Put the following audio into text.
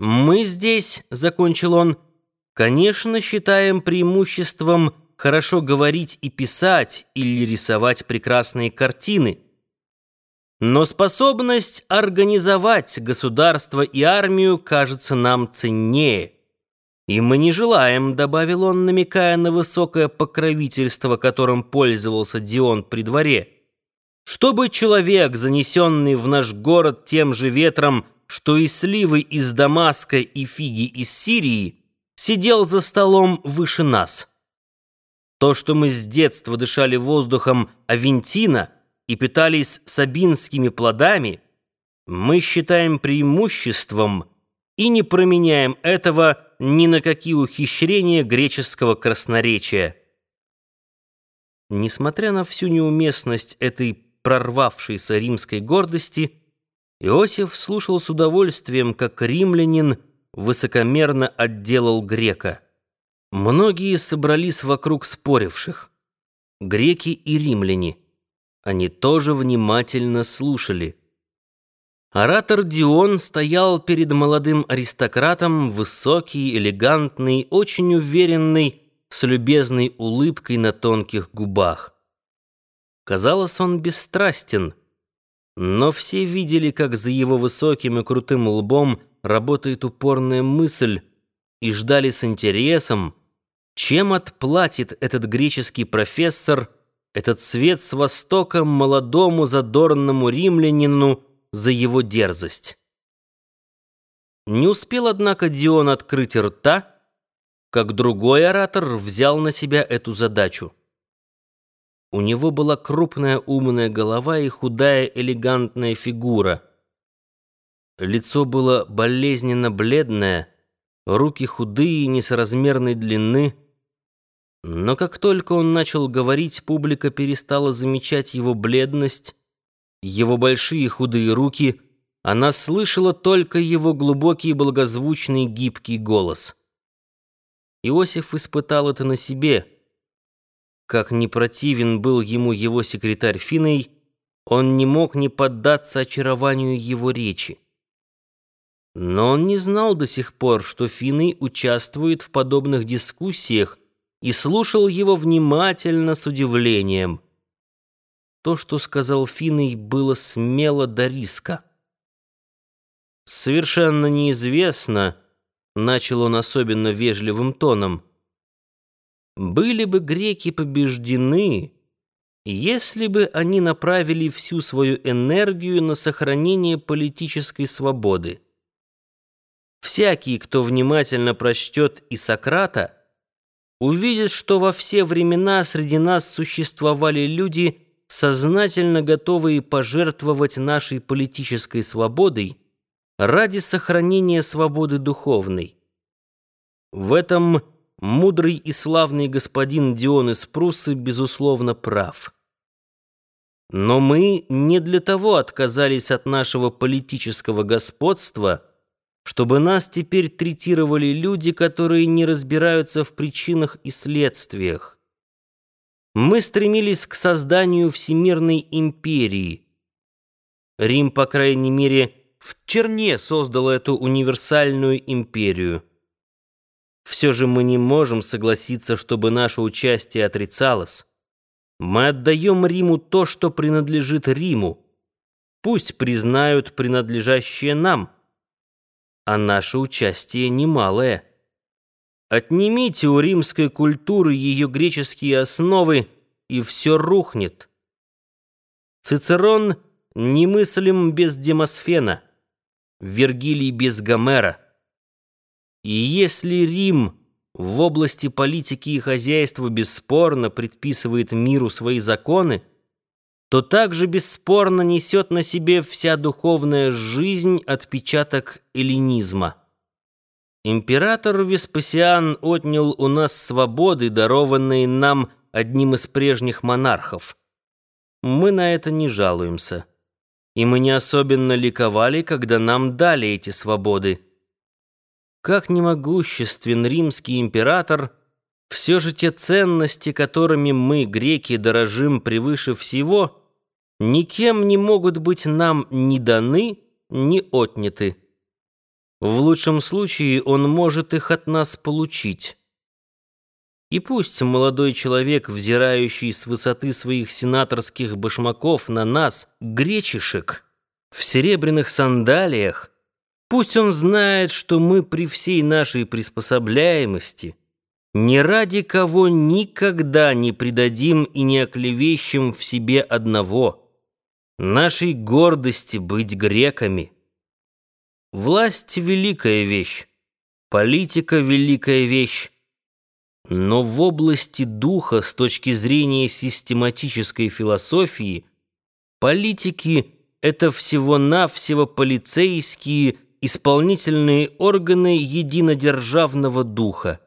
«Мы здесь», — закончил он, — «конечно, считаем преимуществом хорошо говорить и писать или рисовать прекрасные картины. Но способность организовать государство и армию кажется нам ценнее. И мы не желаем, — добавил он, намекая на высокое покровительство, которым пользовался Дион при дворе, — чтобы человек, занесенный в наш город тем же ветром, — что и сливы из Дамаска и фиги из Сирии сидел за столом выше нас. То, что мы с детства дышали воздухом Авентина и питались сабинскими плодами, мы считаем преимуществом и не променяем этого ни на какие ухищрения греческого красноречия. Несмотря на всю неуместность этой прорвавшейся римской гордости, Иосиф слушал с удовольствием, как римлянин высокомерно отделал грека. Многие собрались вокруг споривших. Греки и римляне. Они тоже внимательно слушали. Оратор Дион стоял перед молодым аристократом, высокий, элегантный, очень уверенный, с любезной улыбкой на тонких губах. Казалось, он бесстрастен — но все видели, как за его высоким и крутым лбом работает упорная мысль, и ждали с интересом, чем отплатит этот греческий профессор, этот свет с востока молодому задорному римлянину за его дерзость. Не успел, однако, Дион открыть рта, как другой оратор взял на себя эту задачу. У него была крупная умная голова и худая элегантная фигура. Лицо было болезненно бледное, руки худые и несоразмерной длины. Но как только он начал говорить, публика перестала замечать его бледность, его большие худые руки, она слышала только его глубокий благозвучный гибкий голос. Иосиф испытал это на себе — как не противен был ему его секретарь Финей, он не мог не поддаться очарованию его речи. Но он не знал до сих пор, что Финей участвует в подобных дискуссиях и слушал его внимательно с удивлением. То, что сказал Финей, было смело до риска. «Совершенно неизвестно», — начал он особенно вежливым тоном, — были бы греки побеждены, если бы они направили всю свою энергию на сохранение политической свободы. Всякий, кто внимательно прочтет и Сократа, увидит, что во все времена среди нас существовали люди, сознательно готовые пожертвовать нашей политической свободой ради сохранения свободы духовной. В этом мудрый и славный господин Дион из Пруссы, безусловно, прав. Но мы не для того отказались от нашего политического господства, чтобы нас теперь третировали люди, которые не разбираются в причинах и следствиях. Мы стремились к созданию всемирной империи. Рим, по крайней мере, в черне создал эту универсальную империю. Все же мы не можем согласиться, чтобы наше участие отрицалось. Мы отдаем Риму то, что принадлежит Риму. Пусть признают принадлежащее нам. А наше участие немалое. Отнимите у римской культуры ее греческие основы, и все рухнет. Цицерон немыслим без Демосфена, Вергилий без Гомера. И если Рим в области политики и хозяйства бесспорно предписывает миру свои законы, то также бесспорно несет на себе вся духовная жизнь отпечаток эллинизма. Император Веспасиан отнял у нас свободы, дарованные нам одним из прежних монархов. Мы на это не жалуемся. И мы не особенно ликовали, когда нам дали эти свободы. Как немогуществен римский император, все же те ценности, которыми мы, греки, дорожим превыше всего, никем не могут быть нам ни даны, ни отняты. В лучшем случае он может их от нас получить. И пусть молодой человек, взирающий с высоты своих сенаторских башмаков на нас, гречишек, в серебряных сандалиях, пусть он знает, что мы при всей нашей приспособляемости ни ради кого никогда не предадим и не оклевещем в себе одного — нашей гордости быть греками. Власть — великая вещь, политика — великая вещь, но в области духа с точки зрения систематической философии политики — это всего-навсего полицейские исполнительные органы единодержавного духа.